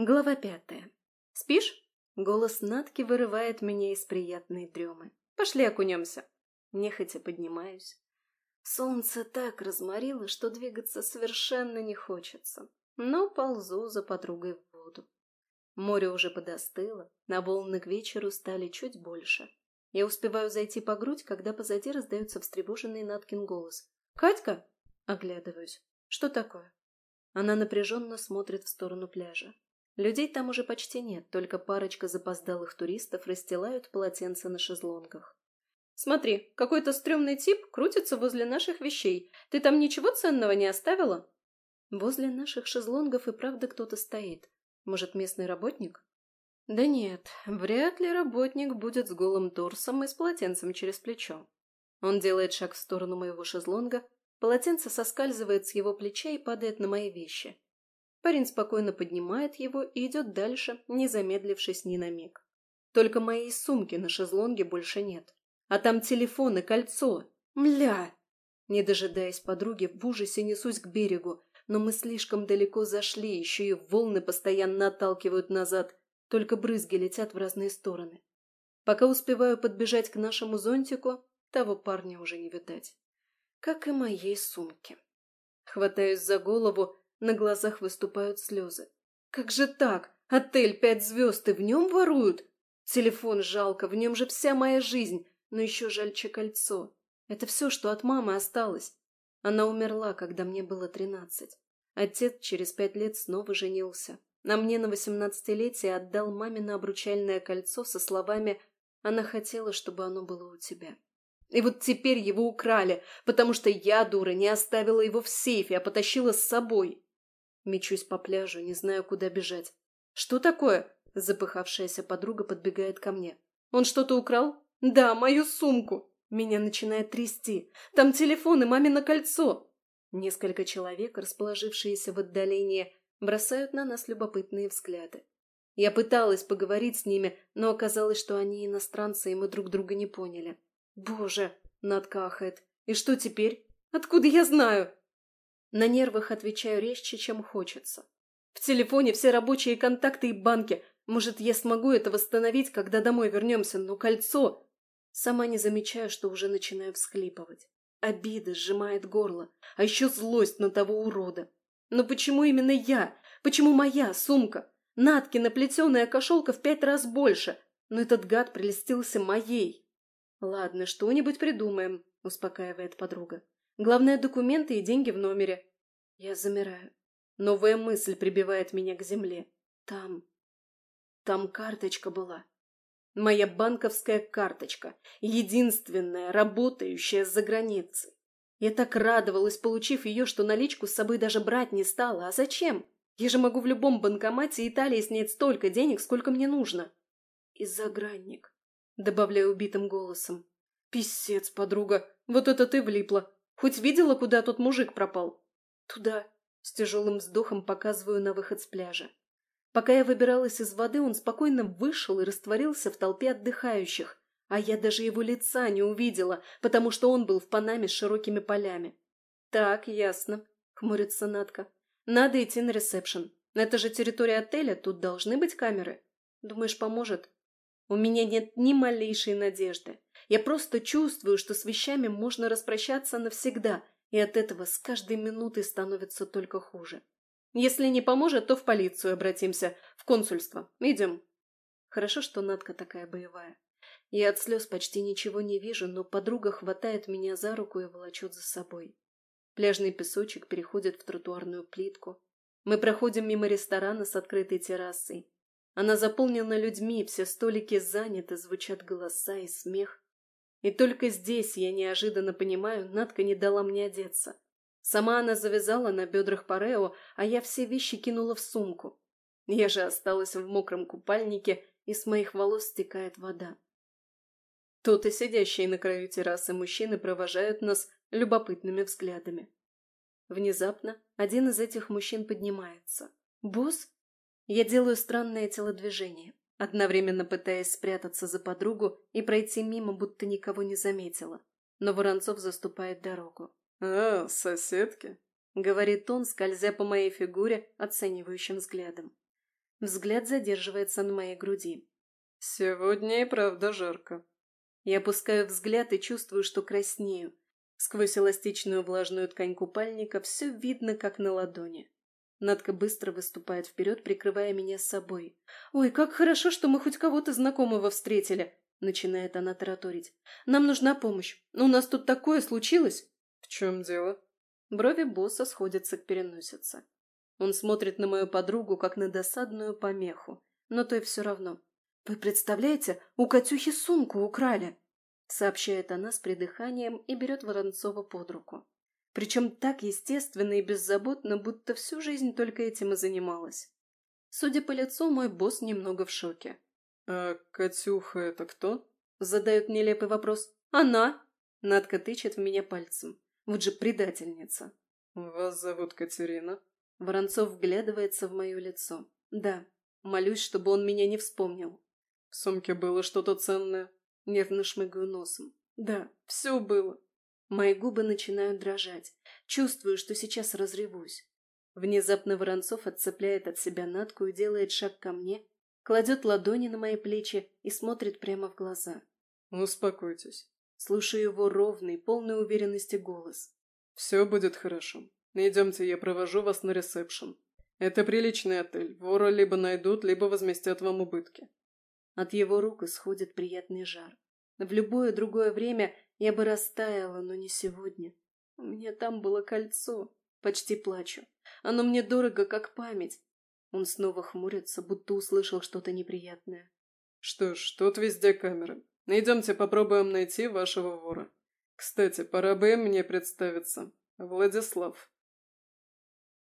Глава пятая. «Спишь?» Голос Натки вырывает меня из приятной дремы. «Пошли окунемся!» Нехотя поднимаюсь. Солнце так разморило, что двигаться совершенно не хочется, но ползу за подругой в воду. Море уже подостыло, на волны к вечеру стали чуть больше. Я успеваю зайти по грудь, когда позади раздается встревоженный Наткин голос. «Катька?» Оглядываюсь. «Что такое?» Она напряженно смотрит в сторону пляжа. Людей там уже почти нет, только парочка запоздалых туристов расстилают полотенца на шезлонгах. «Смотри, какой-то стрёмный тип крутится возле наших вещей. Ты там ничего ценного не оставила?» Возле наших шезлонгов и правда кто-то стоит. Может, местный работник? Да нет, вряд ли работник будет с голым торсом и с полотенцем через плечо. Он делает шаг в сторону моего шезлонга, полотенце соскальзывает с его плеча и падает на мои вещи. Парень спокойно поднимает его и идет дальше, не замедлившись ни на миг. Только моей сумки на шезлонге больше нет. А там телефон и кольцо. Мля! Не дожидаясь подруги, в ужасе несусь к берегу, но мы слишком далеко зашли, еще и волны постоянно отталкивают назад, только брызги летят в разные стороны. Пока успеваю подбежать к нашему зонтику, того парня уже не видать. Как и моей сумки. Хватаюсь за голову, на глазах выступают слезы. Как же так? Отель пять звезд, и в нем воруют? Телефон жалко, в нем же вся моя жизнь, но еще жальче кольцо. Это все, что от мамы осталось. Она умерла, когда мне было тринадцать. Отец через пять лет снова женился. На мне на восемнадцатилетие отдал мамино обручальное кольцо со словами «Она хотела, чтобы оно было у тебя». И вот теперь его украли, потому что я, дура, не оставила его в сейфе, а потащила с собой. Мечусь по пляжу, не знаю, куда бежать. «Что такое?» Запыхавшаяся подруга подбегает ко мне. «Он что-то украл?» «Да, мою сумку!» Меня начинает трясти. «Там телефон и мамино кольцо!» Несколько человек, расположившиеся в отдалении, бросают на нас любопытные взгляды. Я пыталась поговорить с ними, но оказалось, что они иностранцы, и мы друг друга не поняли. «Боже!» — Надка ахает. «И что теперь? Откуда я знаю?» На нервах отвечаю резче, чем хочется. В телефоне все рабочие контакты и банки. Может, я смогу это восстановить, когда домой вернемся, но кольцо... Сама не замечаю, что уже начинаю всхлипывать. Обида сжимает горло, а еще злость на того урода. Но почему именно я? Почему моя сумка? Наткина плетеная кошелка в пять раз больше, но этот гад прелестился моей. Ладно, что-нибудь придумаем, успокаивает подруга. Главное, документы и деньги в номере. Я замираю. Новая мысль прибивает меня к земле. Там. Там карточка была. Моя банковская карточка. Единственная, работающая за границей. Я так радовалась, получив ее, что наличку с собой даже брать не стала. А зачем? Я же могу в любом банкомате Италии снять столько денег, сколько мне нужно. И загранник. Добавляю убитым голосом. Писец, подруга, вот это ты влипла. Хоть видела, куда тот мужик пропал? Туда. С тяжелым вздохом показываю на выход с пляжа. Пока я выбиралась из воды, он спокойно вышел и растворился в толпе отдыхающих, а я даже его лица не увидела, потому что он был в Панаме с широкими полями. «Так, ясно», — хмурится Надка. «Надо идти на ресепшн. Это же территория отеля, тут должны быть камеры. Думаешь, поможет?» «У меня нет ни малейшей надежды. Я просто чувствую, что с вещами можно распрощаться навсегда, и от этого с каждой минутой становится только хуже. Если не поможет, то в полицию обратимся, в консульство. Идем. Хорошо, что Надка такая боевая. Я от слез почти ничего не вижу, но подруга хватает меня за руку и волочет за собой. Пляжный песочек переходит в тротуарную плитку. Мы проходим мимо ресторана с открытой террасой. Она заполнена людьми, все столики заняты, звучат голоса и смех. И только здесь я неожиданно понимаю, Надка не дала мне одеться. Сама она завязала на бедрах парео, а я все вещи кинула в сумку. Я же осталась в мокром купальнике, и с моих волос стекает вода. Тут и сидящие на краю террасы мужчины провожают нас любопытными взглядами. Внезапно один из этих мужчин поднимается. «Босс?» Я делаю странное телодвижение одновременно пытаясь спрятаться за подругу и пройти мимо, будто никого не заметила. Но Воронцов заступает дорогу. «А, соседки?» — говорит он, скользя по моей фигуре оценивающим взглядом. Взгляд задерживается на моей груди. «Сегодня и правда жарко». Я опускаю взгляд и чувствую, что краснею. Сквозь эластичную влажную ткань купальника все видно, как на ладони. Надка быстро выступает вперед, прикрывая меня с собой. «Ой, как хорошо, что мы хоть кого-то знакомого встретили!» Начинает она тараторить. «Нам нужна помощь. У нас тут такое случилось!» «В чем дело?» Брови босса сходятся к переносице. Он смотрит на мою подругу, как на досадную помеху. Но той все равно. «Вы представляете, у Катюхи сумку украли!» Сообщает она с придыханием и берет Воронцова под руку. Причем так естественно и беззаботно, будто всю жизнь только этим и занималась. Судя по лицу, мой босс немного в шоке. «А Катюха это кто?» Задает нелепый вопрос. «Она?» Надка тычет в меня пальцем. Вот же предательница. «Вас зовут Катерина?» Воронцов вглядывается в мое лицо. «Да. Молюсь, чтобы он меня не вспомнил». «В сумке было что-то ценное?» Нервно шмыгаю носом. «Да, все было. Мои губы начинают дрожать. Чувствую, что сейчас разревусь. Внезапно Воронцов отцепляет от себя Натку и делает шаг ко мне, кладет ладони на мои плечи и смотрит прямо в глаза. «Успокойтесь». Слушаю его ровный, полный уверенности голос. «Все будет хорошо. Идемте, я провожу вас на ресепшн. Это приличный отель. Вора либо найдут, либо возместят вам убытки». От его рук исходит приятный жар. В любое другое время я бы растаяла, но не сегодня. У меня там было кольцо. Почти плачу. Оно мне дорого, как память. Он снова хмурится, будто услышал что-то неприятное. Что ж, тут везде камеры. Идемте попробуем найти вашего вора. Кстати, пора бы мне представиться. Владислав.